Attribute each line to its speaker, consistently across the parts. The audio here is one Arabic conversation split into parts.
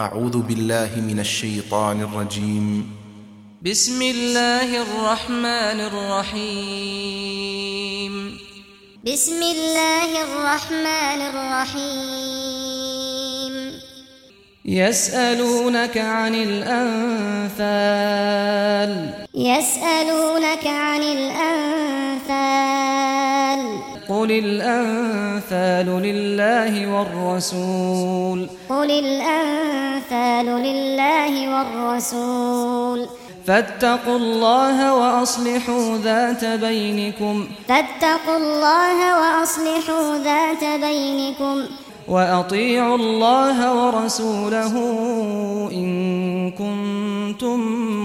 Speaker 1: أعوذ بالله من الشيطان الرجيم.
Speaker 2: بسم الله الرحمن الرحيم.
Speaker 3: بسم الله الرحمن الرحيم.
Speaker 2: يسألونك عن الأنفال.
Speaker 3: يسألونك عن الأنفال.
Speaker 2: قل الأنفال لله والرسول
Speaker 3: قل الأنفال لله والرسول
Speaker 2: فاتقوا الله واصلحوا ذات بينكم
Speaker 3: فاتقوا الله واصلحوا ذات بينكم
Speaker 2: وأطيعوا الله ورسوله إن كنتم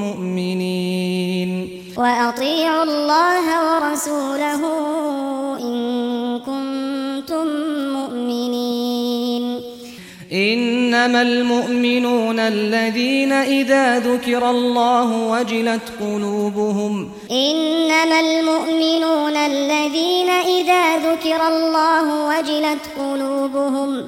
Speaker 2: مؤمنين.
Speaker 3: وأطيعوا الله ورسوله إن كنتم
Speaker 2: إنما المؤمنون الذين إذا ذكر الله وجلت قلوبهم
Speaker 3: إنما المؤمنون الذين إذا ذكر الله وجلت قلوبهم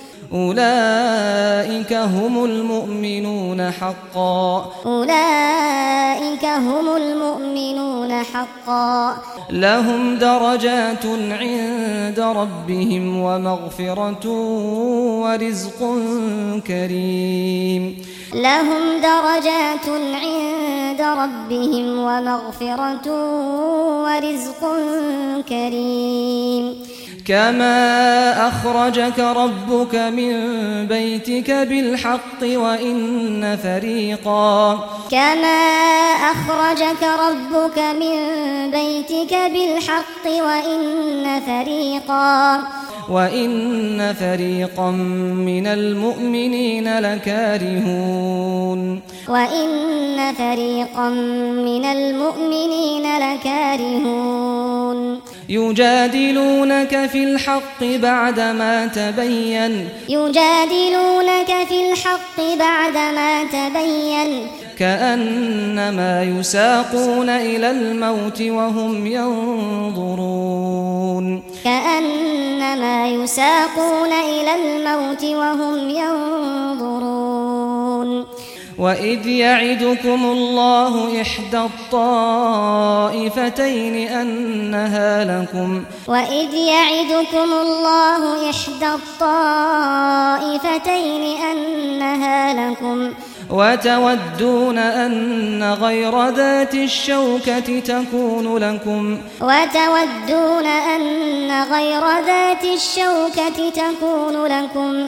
Speaker 2: أولئك هم المؤمنون حقا.
Speaker 3: أولئك هم المؤمنون حقا.
Speaker 2: لهم درجات عند ربهم ومغفرة ورزق كريم.
Speaker 3: لهم درجات عند ربهم ومغفرة ورزق كريم.
Speaker 2: كما أخرجك ربك من من بيتك بالحق وإن فريقا.
Speaker 3: كما أخرجك ربك من بيتك بالحق وإن فريقا.
Speaker 2: وإن فريقا من المؤمنين لكارهون.
Speaker 3: وإن فريقا من المؤمنين لكارهون.
Speaker 2: يجادلونك في الحق بعدما تبين.
Speaker 3: يجادلونك في الحق بعدما تبين.
Speaker 2: كأنما يساقون إلى الموت وهم ينظرون.
Speaker 3: كأنما يساقون إلى الموت وهم ينظرون.
Speaker 2: وَإِذْ يَعِدُكُمُ اللَّهُ إِحْدَى الطَّائِفَتَيْنِ أَنَّهَا لَكُمْ
Speaker 3: وَإِذْ يَعِدُكُمُ اللَّهُ إِحْدَى الطَّائِفَتَيْنِ أَنَّهَا لَكُمْ
Speaker 2: وتودون أن غير ذات الشوكة تكون لكم
Speaker 3: وتودون أن غير ذات الشوكة تكون لكم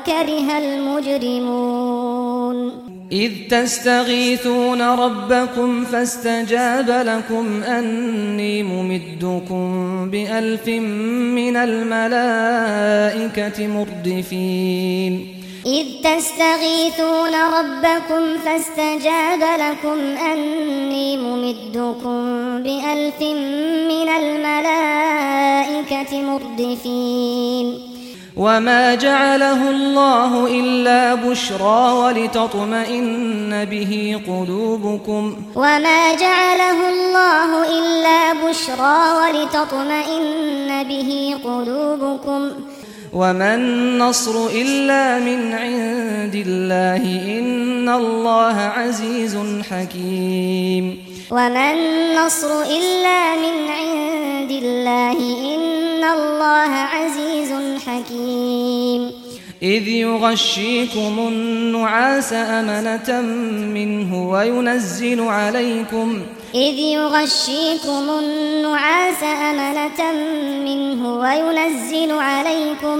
Speaker 3: كره المجرمون.
Speaker 2: إذ تستغيثون ربكم فاستجاب لكم أني ممدكم بألف من الملائكة مردفين.
Speaker 3: إذ تستغيثون ربكم فاستجاب لكم أني ممدكم بألف من الملائكة مردفين.
Speaker 2: وما جعله الله إلا بشرى ولتطمئن به قلوبكم
Speaker 3: وما جعله الله إلا بشرى ولتطمئن به قلوبكم
Speaker 2: ومن النصر إلا من عند الله إن الله عزيز حكيم
Speaker 3: وما النصر الا من عند الله ان الله عزيز حكيم
Speaker 2: اذ يغشيكم النعاس امنه منه وينزل عليكم
Speaker 3: اذ يغشيكم النعاس امنه منه وينزل عليكم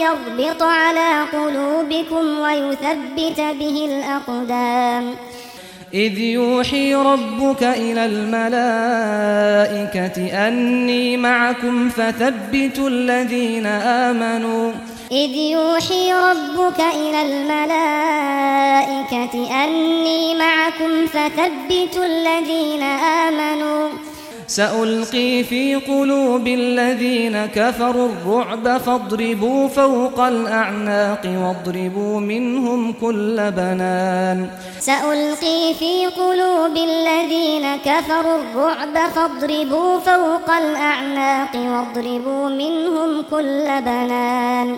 Speaker 3: يَرْبِطُ عَلَى قُلُوبِكُمْ وَيُثَبِّتَ بِهِ الْأَقْدَامَ.
Speaker 2: إِذْ يُوحِي رَبُّكَ إِلَى الْمَلَائِكَةِ أَنِّي مَعَكُمْ فَثَبِّتُوا الَّذِينَ آمَنُوا.
Speaker 3: إِذْ يُوحِي رَبُّكَ إِلَى الْمَلَائِكَةِ أَنِّي مَعَكُمْ فَثَبِّتُوا الَّذِينَ آمَنُوا.
Speaker 2: سألقي في قلوب الذين كفروا الرعب فاضربوا فوق الأعناق واضربوا منهم كل بنان.
Speaker 3: سألقي في قلوب الذين كفروا الرعب فاضربوا فوق الأعناق واضربوا منهم كل بنان.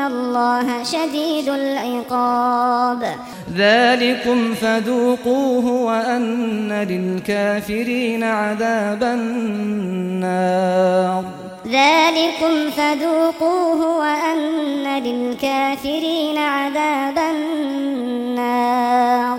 Speaker 3: ان الله شديد العقاب
Speaker 2: ذلكم فذوقوه وان للكافرين عذابا النار
Speaker 3: ذلكم فذوقوه وان للكافرين عذابا النار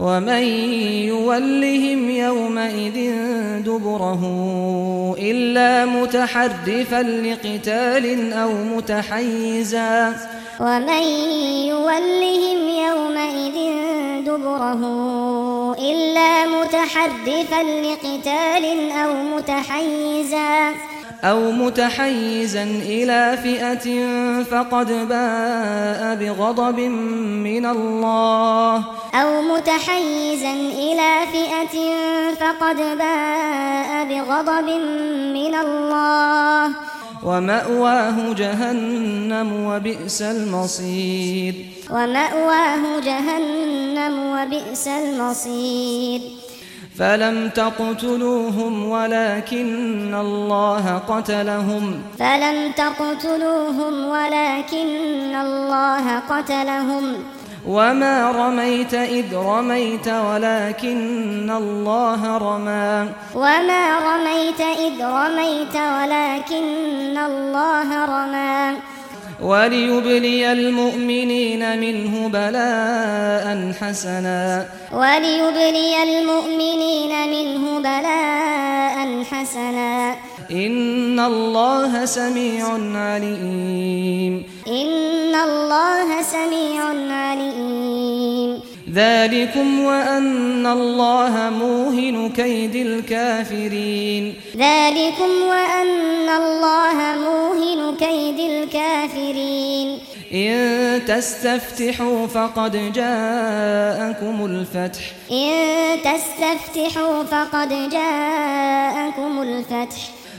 Speaker 2: ومن يولهم يومئذ دبره إلا متحرفا لقتال أو متحيزا
Speaker 3: ومن يولهم يومئذ دبره إلا متحرفا لقتال أو متحيزا
Speaker 2: أو متحيزا إلى فئة فقد باء بغضب من الله.
Speaker 3: أو متحيزا إلى فئة فقد باء بغضب من الله.
Speaker 2: ومأواه جهنم وبئس المصير.
Speaker 3: ومأواه جهنم وبئس المصير.
Speaker 2: فلم تقتلوهم ولكن الله قتلهم
Speaker 3: فلم تقتلوهم ولكن الله قتلهم
Speaker 2: وما رميت إذ رميت ولكن الله رمى
Speaker 3: وما رميت إذ رميت ولكن الله رمى
Speaker 2: وليبلي المؤمنين منه بلاء حسنا.
Speaker 3: وليبلي المؤمنين منه بلاء حسنا.
Speaker 2: إن الله سميع عليم.
Speaker 3: إن الله سميع عليم.
Speaker 2: ذلكم وأن الله موهن كيد الكافرين.
Speaker 3: ذلكم وأن الله موهن كيد الكافرين.
Speaker 2: إن تستفتحوا فقد جاءكم الفتح.
Speaker 3: إن تستفتحوا فقد جاءكم الفتح.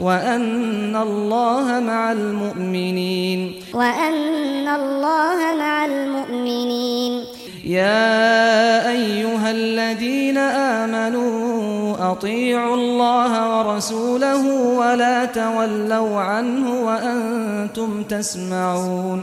Speaker 2: وأن الله مع المؤمنين
Speaker 3: وأن الله مع المؤمنين
Speaker 2: يا ايها الذين امنوا اطيعوا الله ورسوله ولا تولوا عنه وأنتم تسمعون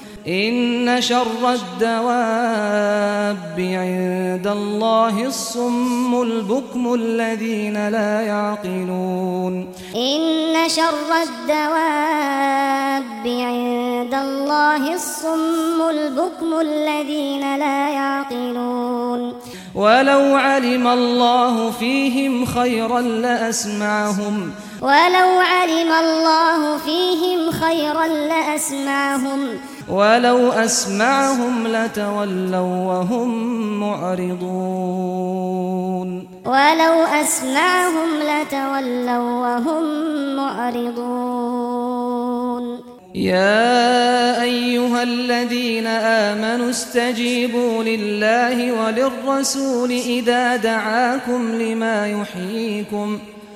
Speaker 2: إن شر الدواب عند الله الصم البكم الذين لا يعقلون
Speaker 3: إن شر الدواب عند الله الصم البكم الذين لا يعقلون
Speaker 2: ولو علم الله فيهم خيرا لأسمعهم
Speaker 3: ولو علم الله فيهم خيرا لأسمعهم
Speaker 2: ولو أسمعهم لتولوا وهم معرضون.
Speaker 3: ولو أسمعهم لتولوا وهم معرضون.
Speaker 2: يا أيها الذين آمنوا استجيبوا لله وللرسول إذا دعاكم لما يحييكم.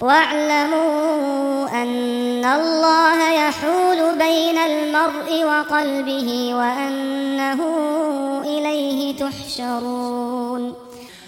Speaker 3: واعلموا أن الله يحول بين المرء وقلبه وأنه إليه تحشرون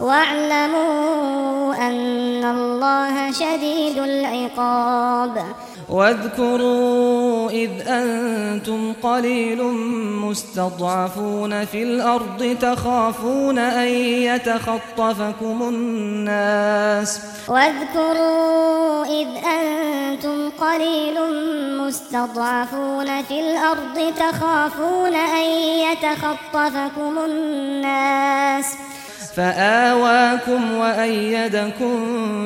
Speaker 3: واعلموا أن الله شديد العقاب.
Speaker 2: واذكروا إذ أنتم قليل مستضعفون في الأرض تخافون أن يتخطفكم الناس.
Speaker 3: واذكروا إذ أنتم قليل مستضعفون في الأرض تخافون أن يتخطفكم الناس.
Speaker 2: فآواكم وأيدكم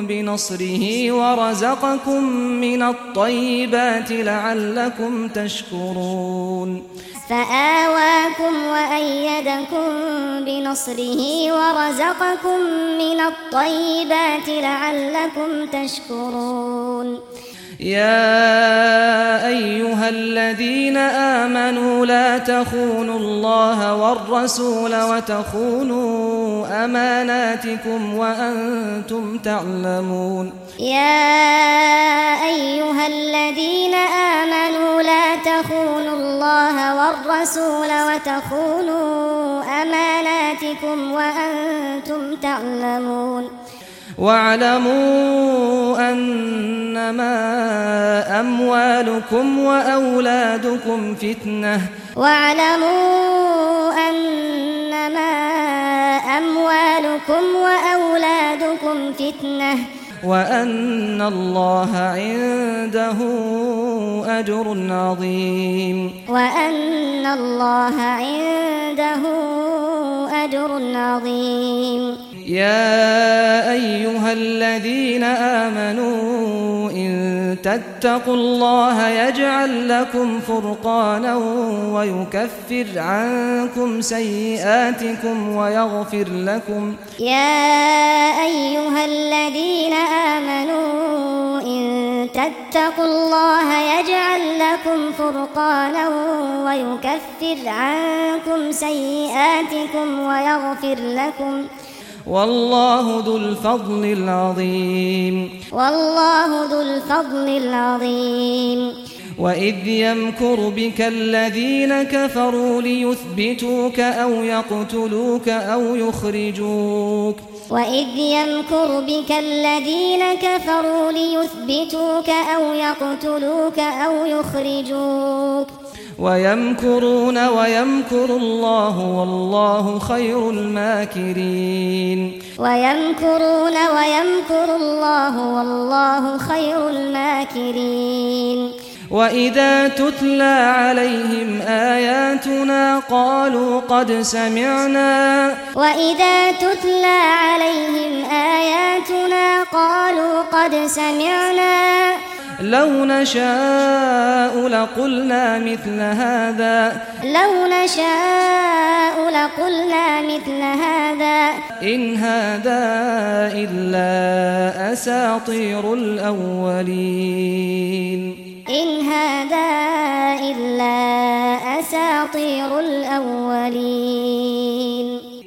Speaker 2: بنصره ورزقكم من الطيبات لعلكم تشكرون.
Speaker 3: فآواكم وأيدكم بنصره ورزقكم من الطيبات لعلكم تشكرون.
Speaker 2: يا أيها الذين آمنوا لا تخونوا الله والرسول وتخونوا أماناتكم وأنتم تعلمون
Speaker 3: يا أيها الذين آمنوا لا تخونوا الله والرسول وتخونوا أماناتكم وأنتم تعلمون
Speaker 2: واعلموا أنما أموالكم وأولادكم فتنة.
Speaker 3: واعلموا أنما أموالكم وأولادكم فتنة.
Speaker 2: وأن الله عنده أجر عظيم.
Speaker 3: وأن الله عنده أجر عظيم.
Speaker 2: يا ايها الذين امنوا ان تتقوا الله يجعل لكم فرقانا ويكفر عنكم سيئاتكم ويغفر لكم
Speaker 3: يا ايها الذين امنوا ان تتقوا الله يجعل لكم فرقانا ويكفر عنكم سيئاتكم ويغفر لكم
Speaker 2: والله ذو الفضل العظيم.
Speaker 3: والله ذو الفضل العظيم.
Speaker 2: وإذ يمكر بك الذين كفروا ليثبتوك أو يقتلوك أو يخرجوك.
Speaker 3: وإذ يمكر بك الذين كفروا ليثبتوك أو يقتلوك أو يخرجوك.
Speaker 2: ويمكرون ويمكر الله والله خير الماكرين
Speaker 3: ويمكرون ويمكر الله والله خير الماكرين
Speaker 2: وَإِذَا تُتْلَى عَلَيْهِمْ آيَاتُنَا قَالُوا قَدْ سَمِعْنَا
Speaker 3: وَإِذَا تُتْلَى عَلَيْهِمْ آيَاتُنَا قَالُوا قَدْ سَمِعْنَا
Speaker 2: لو نشاء لقلنا مثل هذا.
Speaker 3: لو نشاء لقلنا مثل هذا.
Speaker 2: إن هذا إلا أساطير الأولين.
Speaker 3: إن هذا إلا أساطير الأولين.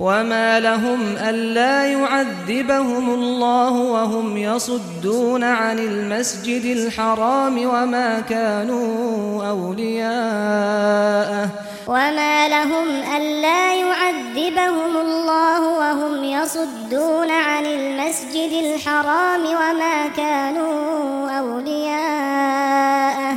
Speaker 2: وما لهم ألا يعذبهم الله وهم يصدون عن المسجد الحرام وما كانوا أولياءه
Speaker 3: وما لهم ألا يعذبهم الله وهم يصدون عن المسجد الحرام وما كانوا أولياءه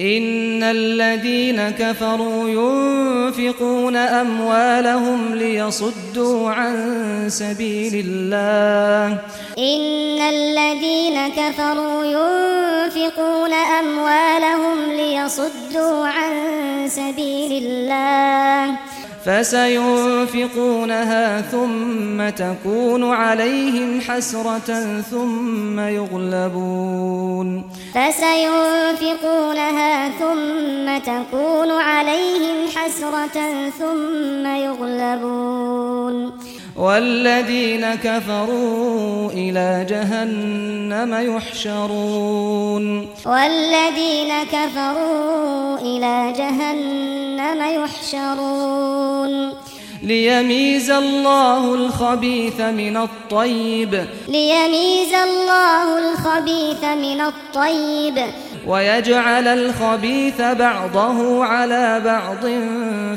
Speaker 2: ان الذين كفروا ينفقون اموالهم ليصدوا عن سبيل الله
Speaker 3: ان الذين كفروا ينفقون اموالهم ليصدوا عن سبيل الله
Speaker 2: فسينفقونها ثم تكون عليهم حسرة ثم يغلبون.
Speaker 3: فسينفقونها ثم تكون عليهم حسرة ثم يغلبون.
Speaker 2: والذين كفروا إلى جهنم يحشرون.
Speaker 3: والذين كفروا إلى جهنم يحشرون.
Speaker 2: ليميز الله الخبيث من الطيب.
Speaker 3: ليميز الله الخبيث من الطيب.
Speaker 2: ويجعل الخبيث بعضه على بعض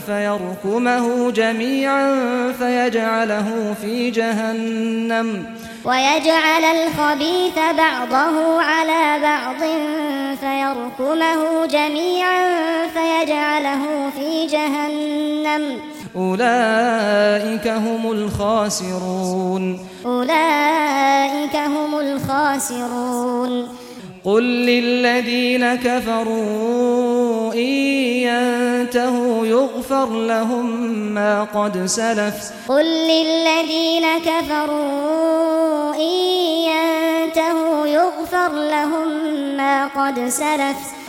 Speaker 2: فيركمه جميعا فيجعله في جهنم
Speaker 3: ويجعل الخبيث بعضه على بعض فيركمه جميعا فيجعله في جهنم
Speaker 2: اولئك هم الخاسرون
Speaker 3: اولئك هم الخاسرون
Speaker 2: قل للذين كفروا إن ينتهوا يغفر لهم ما قد سلف.
Speaker 3: قل للذين كفروا إن ينتهوا يغفر لهم ما قد سلف.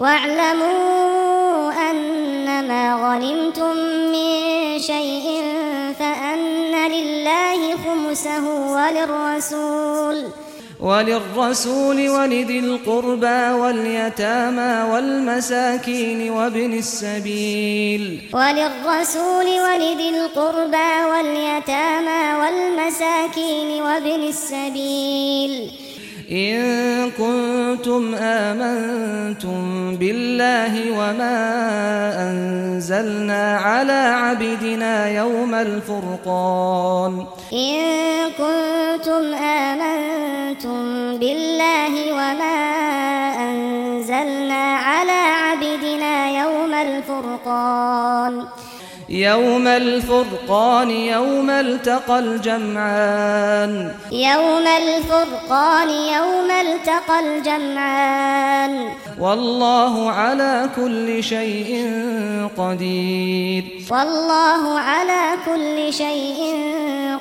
Speaker 3: واعلموا أنما غنمتم من شيء فأن لله خمسه وللرسول.
Speaker 2: وللرسول ولذي القربى واليتامى والمساكين وابن السبيل.
Speaker 3: وللرسول ولذي القربى واليتامى والمساكين وابن السبيل.
Speaker 2: إن كنتم آمنتم بالله وما أنزلنا على عبدنا يوم الفرقان.
Speaker 3: إن كنتم آمنتم بالله وما أنزلنا على عبدنا يوم الفرقان.
Speaker 2: يوم الفرقان يوم التقى الجمعان.
Speaker 3: يوم الفرقان يوم التقى الجمعان.
Speaker 2: والله على كل شيء قدير.
Speaker 3: والله على كل شيء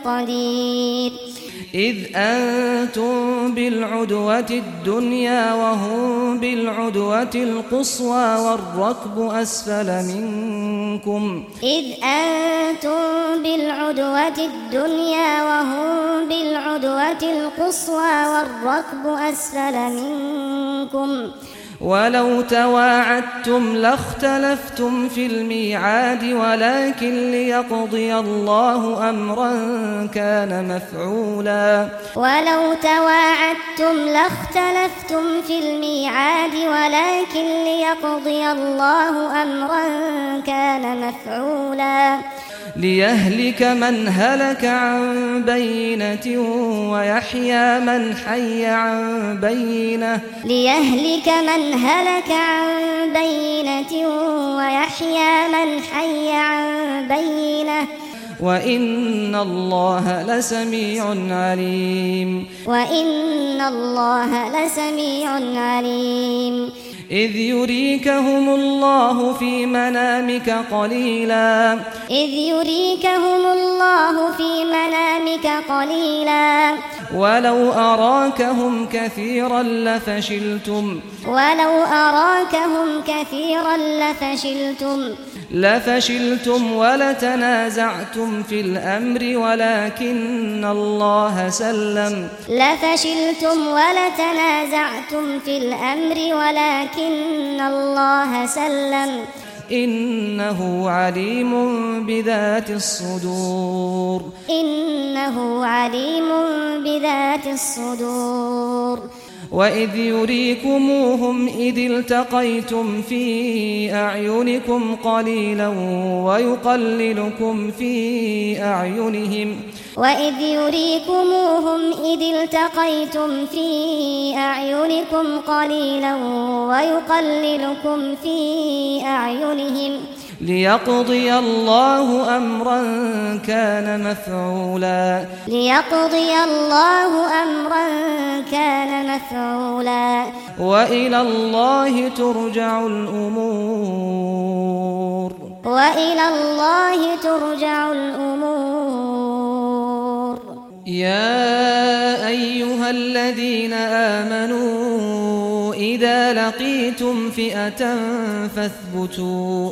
Speaker 3: قدير.
Speaker 2: إذ أنتم بالعدوة الدنيا وهم بالعدوة القصوى والركب أسفل منكم.
Speaker 3: إذ أنتم بالعدوة الدنيا وهم بالعدوة القصوى والركب أسفل منكم.
Speaker 2: ولو تواعدتم لاختلفتم في الميعاد ولكن ليقضي الله أمرا كان مفعولا.
Speaker 3: ولو تواعدتم لاختلفتم في الميعاد ولكن ليقضي الله أمرا كان مفعولا.
Speaker 2: ليهلك من هلك عن بينة ويحيى من حي عن بينة
Speaker 3: ليهلك من هلك عن بينة ويحيى من حي عن بينة
Speaker 2: وَإِنَّ اللَّهَ لَسَمِيعٌ عَلِيمٌ
Speaker 3: وَإِنَّ اللَّهَ لَسَمِيعٌ عَلِيمٌ
Speaker 2: إذ يريكهم الله في منامك قليلا.
Speaker 3: إذ يريكهم الله في منامك قليلا.
Speaker 2: ولو أراكهم كثيرا لفشلتم.
Speaker 3: ولو أراكهم كثيرا لفشلتم.
Speaker 2: لفشلتم ولتنازعتم في الأمر ولكن الله سلم
Speaker 3: لفشلتم ولتنازعتم في الأمر ولكن الله سلم
Speaker 2: إنه عليم بذات الصدور
Speaker 3: إنه عليم بذات الصدور
Speaker 2: وإذ يريكموهم إذ التقيتم في أعينكم قليلا ويقللكم في أعينهم
Speaker 3: وإذ يريكموهم إذ التقيتم في أعينكم قليلا ويقللكم في أعينهم
Speaker 2: ليقضي الله أمرا كان مفعولا.
Speaker 3: ليقضي الله أمرا كان مفعولا.
Speaker 2: وإلى الله ترجع الأمور.
Speaker 3: وإلى الله ترجع الأمور.
Speaker 2: يا أيها الذين آمنوا إذا لقيتم فئة فاثبتوا.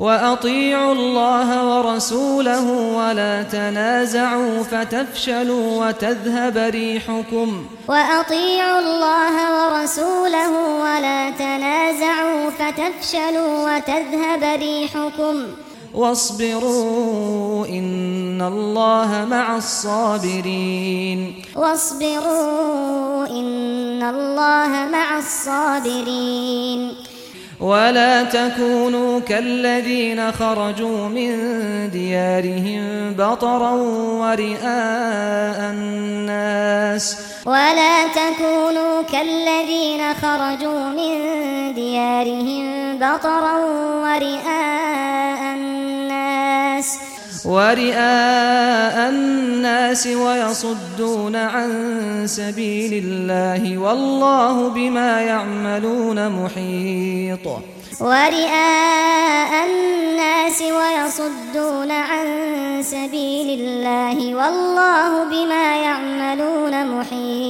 Speaker 2: وأطيعوا الله ورسوله ولا تنازعوا فتفشلوا وتذهب ريحكم
Speaker 3: وأطيعوا الله ورسوله ولا تنازعوا فتفشلوا وتذهب ريحكم
Speaker 2: واصبروا ان الله مع الصابرين
Speaker 3: واصبروا ان الله مع الصابرين
Speaker 2: ولا تكونوا كالذين خرجوا من ديارهم بطرا ورئاء الناس.
Speaker 3: ولا تكونوا كالذين خرجوا من ديارهم بطرا ورئاء الناس.
Speaker 2: ورئاء الناس ويصدون عن سبيل الله والله بما يعملون محيط.
Speaker 3: ورئاء الناس ويصدون عن سبيل الله والله بما يعملون محيط.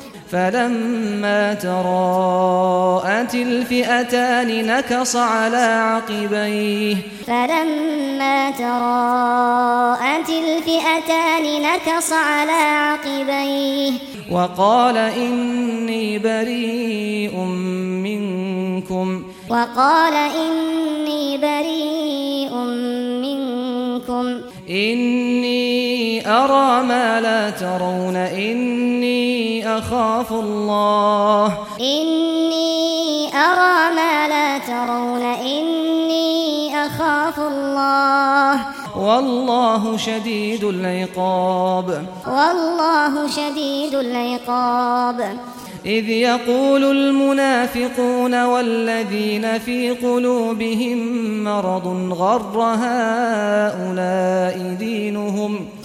Speaker 2: فلما تراءت الفئتان نكص على عقبيه.
Speaker 3: فلما تراءت الفئتان نكص على عقبيه.
Speaker 2: وقال إني بريء منكم.
Speaker 3: وقال إني بريء منكم.
Speaker 2: إني أرى ما لا ترون إني أخاف الله.
Speaker 3: إني أرى ما لا ترون إني أخاف الله.
Speaker 2: والله شديد العقاب.
Speaker 3: والله شديد العقاب.
Speaker 2: إذ يقول المنافقون والذين في قلوبهم مرض غر هؤلاء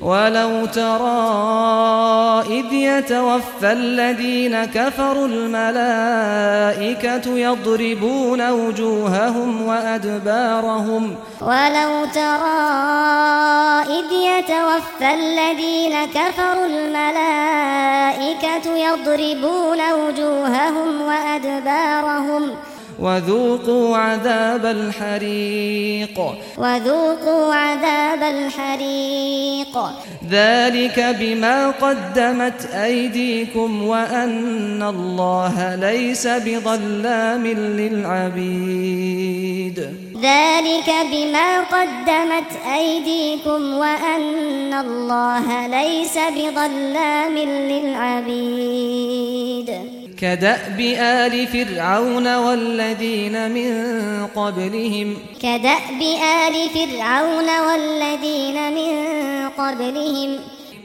Speaker 2: ولو ترى إذ يتوفى الذين كفروا الملائكة يضربون وجوههم وأدبارهم.
Speaker 3: ولو ترى إذ يتوفى الذين كفروا الملائكة يضربون وجوههم وأدبارهم.
Speaker 2: وذوقوا عذاب الحريق.
Speaker 3: وذوقوا عذاب الحريق.
Speaker 2: ذلك بما قدمت أيديكم وأن الله ليس بظلام للعبيد.
Speaker 3: ذلك بما قدمت أيديكم وأن الله ليس بظلام للعبيد.
Speaker 2: كدأب آل فرعون والذين من قبلهم.
Speaker 3: كدأب آل فرعون والذين من قبلهم.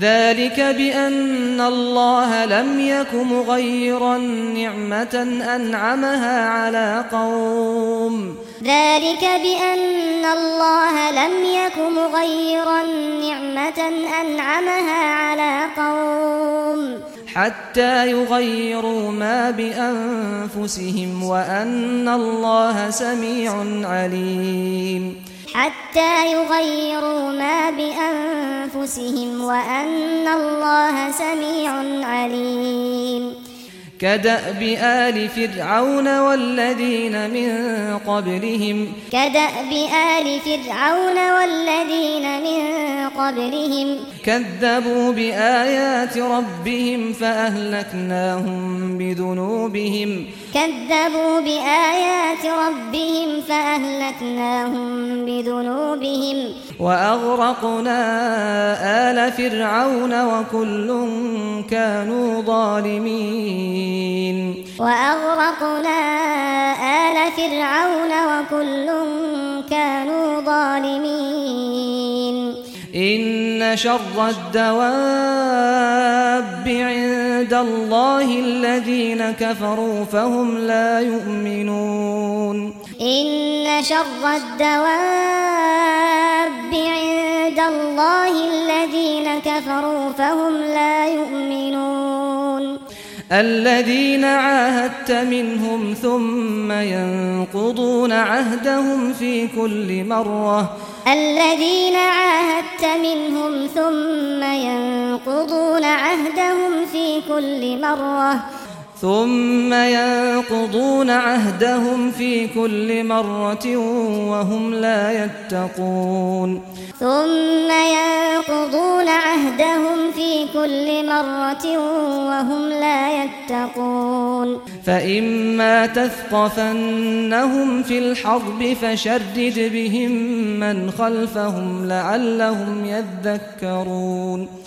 Speaker 2: ذلك بأن الله لم يكن مغيرا نعمة أنعمها على قوم.
Speaker 3: ذلك بأن الله لم يكن مغيرا نعمة أنعمها على قوم.
Speaker 2: حتى يغيروا ما بأنفسهم وأن الله سميع عليم.
Speaker 3: حتى يغيروا ما بأنفسهم وأن الله سميع عليم.
Speaker 2: كدأب آل فرعون والذين من قبلهم.
Speaker 3: كدأب آل فرعون والذين من قبلهم.
Speaker 2: كذبوا بآيات ربهم فأهلكناهم بذنوبهم.
Speaker 3: كذبوا بآيات ربهم فأهلكناهم بذنوبهم.
Speaker 2: وأغرقنا آل فرعون وكل كانوا ظالمين.
Speaker 3: مبين واغرقنا آل فرعون وكل كانوا ظالمين.
Speaker 2: ان شر الدواب عند الله الذين كفروا فهم لا يؤمنون.
Speaker 3: ان شر الدواب عند الله الذين كفروا فهم لا يؤمنون.
Speaker 2: الذين عاهدت منهم ثم ينقضون عهدهم في كل مرة.
Speaker 3: الذين عاهدت منهم ثم ينقضون عهدهم في كل مرة.
Speaker 2: ثم ينقضون عهدهم في كل مرة وهم لا يتقون.
Speaker 3: ثم ينقضون عهدهم في كل مرة وهم لا يتقون.
Speaker 2: فإما تثقفنهم في الحرب فشرد بهم من خلفهم لعلهم يذكرون.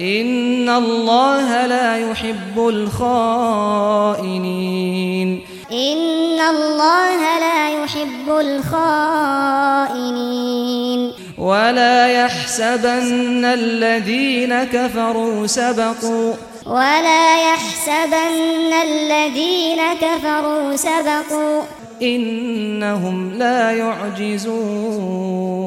Speaker 2: ان الله لا يحب الخائنين
Speaker 3: ان الله لا يحب الخائنين
Speaker 2: ولا يحسبن الذين كفروا سبقوا
Speaker 3: ولا يحسبن الذين كفروا سبقوا
Speaker 2: انهم لا يعجزون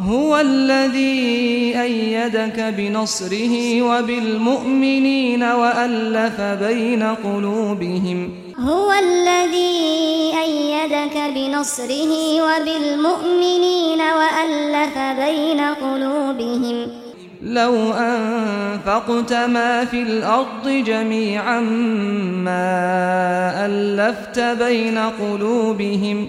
Speaker 2: هو الذي أيدك بنصره وبالمؤمنين وألف بين قلوبهم.
Speaker 3: هو الذي أيدك بنصره وبالمؤمنين وألف بين قلوبهم.
Speaker 2: لو أنفقت ما في الأرض جميعا ما ألفت بين قلوبهم.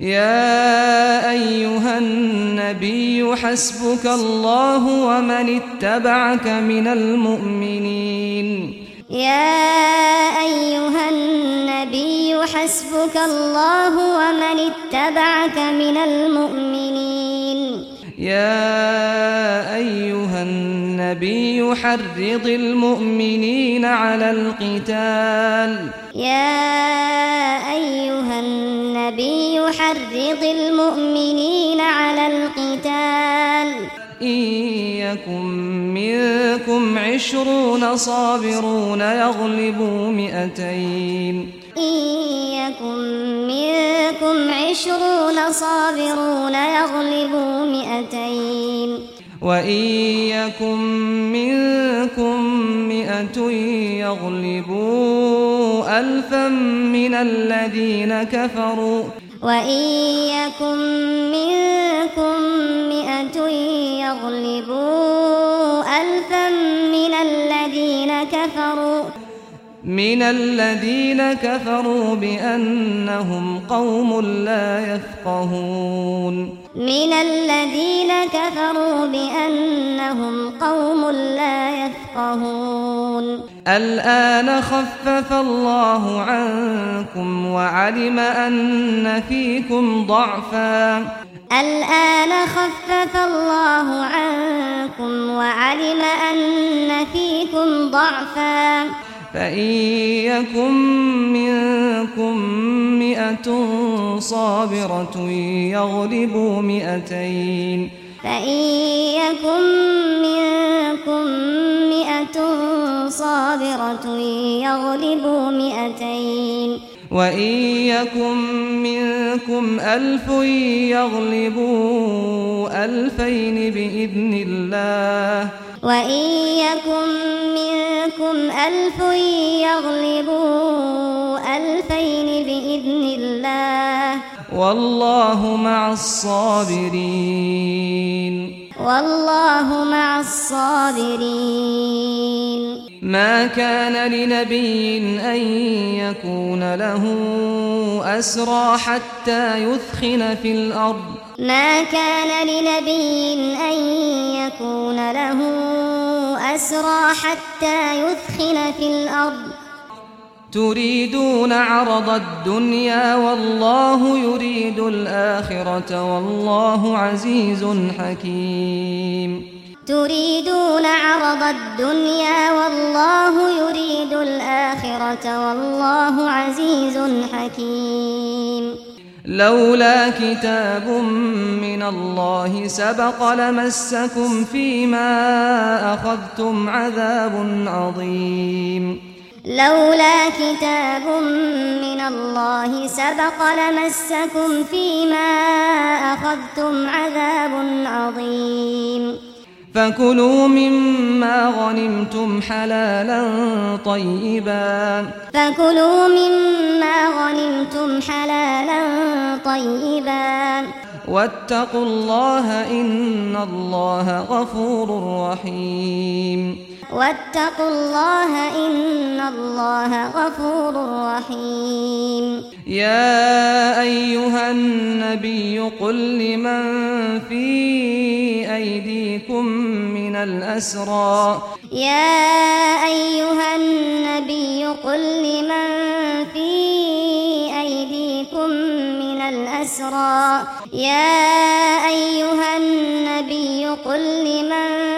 Speaker 2: يا أيها النبي حسبك الله ومن اتبعك من المؤمنين.
Speaker 3: يا أيها النبي حسبك الله ومن اتبعك من المؤمنين.
Speaker 2: يا أيها النبي حرض المؤمنين على القتال.
Speaker 3: يا أيها النبي حرض المؤمنين على القتال.
Speaker 2: إن يكن منكم 20 صابرون يغلبوا 200
Speaker 3: إن يكن منكم عشرون صابرون يغلبوا مئتين.
Speaker 2: وإن يكن منكم مئة يغلبوا ألفا من الذين كفروا.
Speaker 3: وَإِن يَكُن مِّنكُم مِّئَةٌ يَغْلِبُوا من الذين كفروا
Speaker 2: بأنهم قوم لا يفقهون.
Speaker 3: من الذين كفروا بأنهم قوم لا يفقهون.
Speaker 2: الآن خفف الله عنكم وعلم أن فيكم ضعفا.
Speaker 3: الآن خفف الله عنكم وعلم أن فيكم ضعفا.
Speaker 2: فَإِنَّكُمْ منكم مئة صابرة يغلبوا مئتين
Speaker 3: فَإِنَّكُمْ منكم مئة صابرة يغلبوا مئتين
Speaker 2: وَإِنَّكُمْ منكم ألف يغلبوا ألفين بإذن الله
Speaker 3: وَإِن يَكُن مِّنكُمْ أَلْفٌ يَغْلِبُوا أَلْفَيْنِ بِإِذْنِ اللَّهِ
Speaker 2: وَاللَّهُ مَعَ الصَّابِرِينَ
Speaker 3: والله مع الصابرين
Speaker 2: ما كان لنبي ان يكون له اسرى حتى يثخن في الأرض
Speaker 3: ما كان لنبي أن يكون له أسرى حتى يثخن في الأرض.
Speaker 2: تريدون عرض الدنيا والله يريد الآخرة والله عزيز حكيم.
Speaker 3: تريدون عرض الدنيا والله يريد الآخرة والله عزيز حكيم.
Speaker 2: لولا كتاب من الله سبق لمسكم فيما أخذتم عذاب عظيم.
Speaker 3: لولا كتاب من الله سبق لمسكم فيما أخذتم عذاب عظيم.
Speaker 2: فكلوا مما غنمتم حلالا طيبا
Speaker 3: فكلوا مما غنمتم حلالا طيبا
Speaker 2: واتقوا الله ان الله غفور رحيم
Speaker 3: واتقوا الله إن الله غفور رحيم.
Speaker 2: يا أيها النبي قل لمن في أيديكم من الأسرى.
Speaker 3: يا أيها النبي قل لمن في أيديكم من الأسرى. يا أيها النبي قل لمن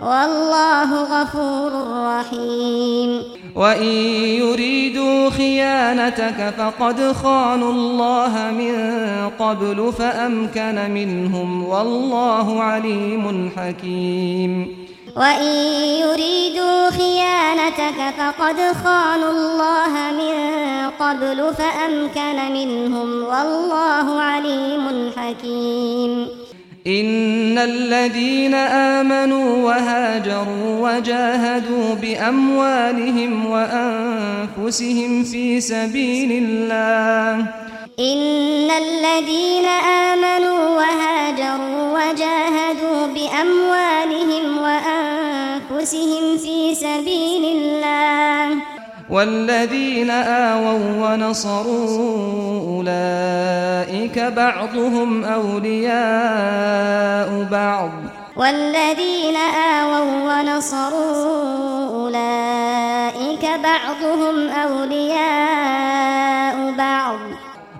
Speaker 3: والله غفور رحيم.
Speaker 2: وإن يريدوا خيانتك فقد خانوا الله من قبل فأمكن منهم والله عليم حكيم.
Speaker 3: وَإِن يُرِيدُوا خِيَانَتَكَ فَقَدْ خَانُوا اللَّهَ مِن قَبْلُ فَأَمْكَنَ مِنْهُمْ وَاللَّهُ عَلِيمٌ حَكِيمٌ.
Speaker 2: ان الذين امنوا وهاجروا وجاهدوا باموالهم وانفسهم في سبيل الله
Speaker 3: ان الذين امنوا وهاجروا وجاهدوا باموالهم وانفسهم في سبيل الله
Speaker 2: والذين آووا ونصروا أولئك بعضهم أولياء بعض
Speaker 3: والذين آووا ونصروا أولئك بعضهم أولياء بعض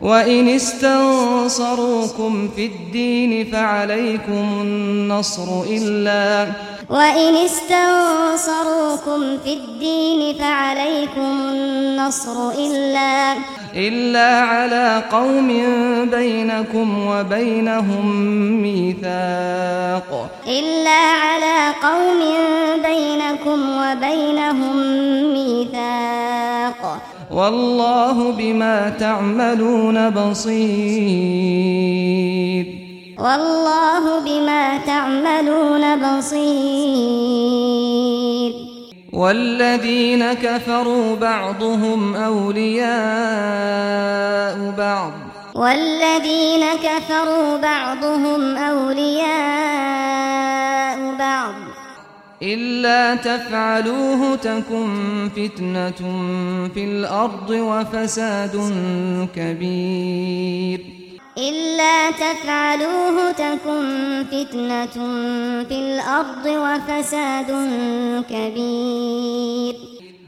Speaker 2: وَإِنِ اسْتَنصَرُوكُمْ فِي الدِّينِ فَعَلَيْكُمُ النَّصْرُ إِلَّا
Speaker 3: وَإِنِ اسْتَنصَرُوكُمْ فِي الدِّينِ فَعَلَيْكُمُ النَّصْرُ إِلَّا
Speaker 2: إِلَّا عَلَى قَوْمٍ بَيْنَكُمْ وَبَيْنَهُم مِّيثَاقٌ
Speaker 3: إِلَّا عَلَى قَوْمٍ بَيْنَكُمْ وَبَيْنَهُم مِّيثَاقٌ
Speaker 2: والله بما تعملون بصير
Speaker 3: والله بما تعملون بصير
Speaker 2: والذين كفروا بعضهم اولياء بعض
Speaker 3: والذين كفروا بعضهم اولياء بعض
Speaker 2: إلا تفعلوه تكن فتنة في الأرض وفساد كبير.
Speaker 3: إلا تفعلوه تكن فتنة في الأرض وفساد كبير.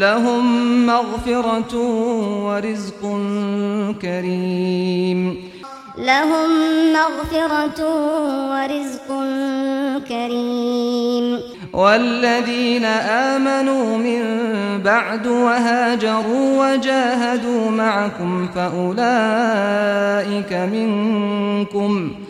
Speaker 2: لهم مغفرة ورزق كريم.
Speaker 3: لهم مغفرة ورزق كريم.
Speaker 2: والذين آمنوا من بعد وهاجروا وجاهدوا معكم فأولئك منكم.
Speaker 3: فأولئك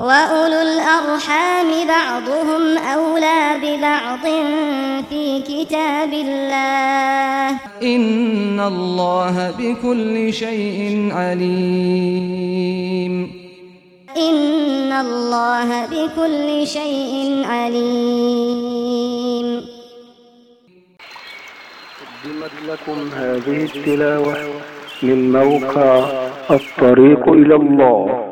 Speaker 3: وَأُولُو الْأَرْحَامِ بَعْضُهُمْ أَوْلَى بِبَعْضٍ فِي كِتَابِ اللَّهِ
Speaker 2: إِنَّ اللَّهَ بِكُلِّ شَيْءٍ عَلِيمٌ
Speaker 3: إِنَّ اللَّهَ بِكُلِّ شَيْءٍ عَلِيمٌ
Speaker 4: قدمت لكم هذه التلاوة من موقع الطريق إلى الله.